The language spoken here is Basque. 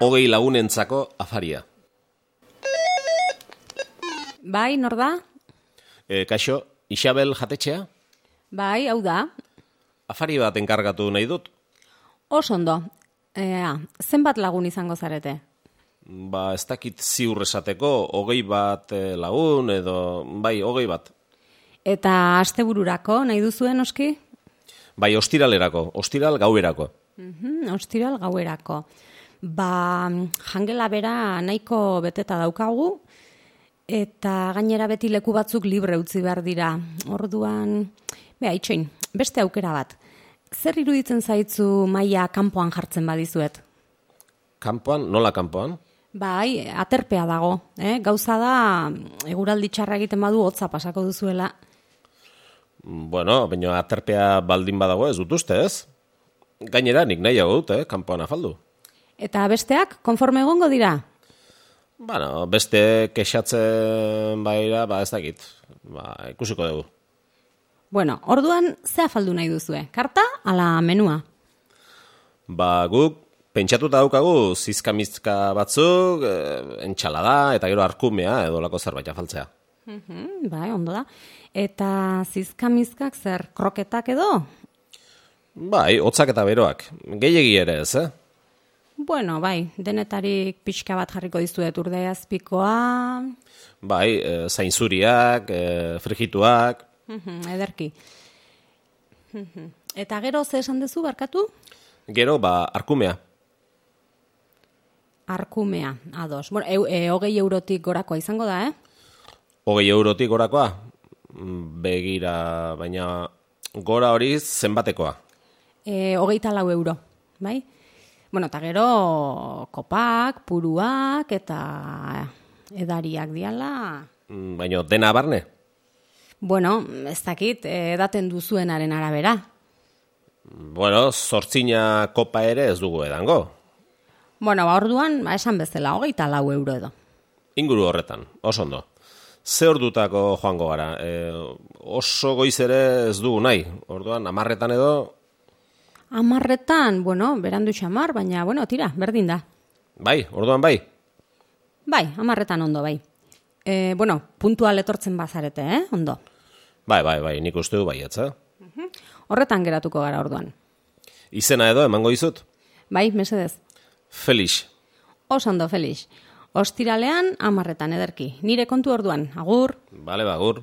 hogei lagunentzako afaria. Bai, nor da? E, kaixo, Isabel jatetxea? Bai, hau da. Afari bat enkargatu nahi dut. Oso ondo. Ea, zenbat lagun izango zarete? Ba, ez dakit ziur esateko, hogei bat eh, lagun edo, bai, hogei bat. Eta astebururako nahi duzuen oski? Bai, ostiralerako, ostiral gauerako. Mhm, ostiral gauerako. Ba, jangela bera nahiko beteta daukagu, eta gainera beti leku batzuk libre utzi behar dira. Orduan, beha, itxoin, beste aukera bat. Zer iruditzen zaitzu maila kanpoan jartzen badizuet? Kanpoan, nola kanpoan? Bai, aterpea dago, eh? Gauza da, eguraldi txarra egiten badu hotza pasako duzuela. Bueno, baina aterpea baldin badago ez dut uste, ez? Gainera, nik nahiago dut, eh? kanpoan afaldu. Eta besteak, konforme egongo dira? Bueno, beste kexatzen baira, ba ez dakit. Ba, ikusiko dugu. Bueno, orduan, ze afaldu nahi duzue? Karta, ala menua? Ba, guk pentsatuta daukagu zizkamizka batzuk, e, entxalada eta gero arkumea edo lako zerbait afaltzea. Mhm, bai, ondo da. Eta zizkamizkak zer, kroketak edo? Bai, hotzak eta beroak. Gehiegi ere ez, eh? Bueno, bai, denetarik pixka bat jarriko dizuet urde azpikoa. Bai, e, zainzuriak, e, frigituak. Mhm, ederki. Eta gero ze esan duzu barkatu? Gero, ba, arkumea. Arkumea, ados. Bueno, e, e, hogei eurotik gorakoa izango da, eh? Hogei eurotik gorakoa? Mm, Begira, baina gora hori zenbatekoa. E, hogeita lau euro, bai? Bueno, eta gero kopak, puruak eta edariak diala. Mm, Baina dena barne? Bueno, ez dakit, edaten duzuenaren arabera. Bueno, zortzina kopa ere ez dugu edango. Bueno, ba, orduan, ba, esan bezala, hogeita lau euro edo. Inguru horretan, oso ondo. Ze ordutako joango gara? E, oso goiz ere ez dugu nahi. Orduan, amarretan edo, Amarretan, bueno, berandu xamar, baina, bueno, tira, berdin da. bai, orduan bai. Bai, amarretan ondo, bai. E, bueno, puntual etortzen bazarete, eh? Ondo. Bai, bai, bai, nik uste du baietz, eh? Horretan geratuko gara orduan. Izena edo, emango dizut? Bai, mesedez. Felix. Oso ondo, Felix. Ostiralean, amarretan ederki. Nire kontu orduan, agur. Bale, bagur.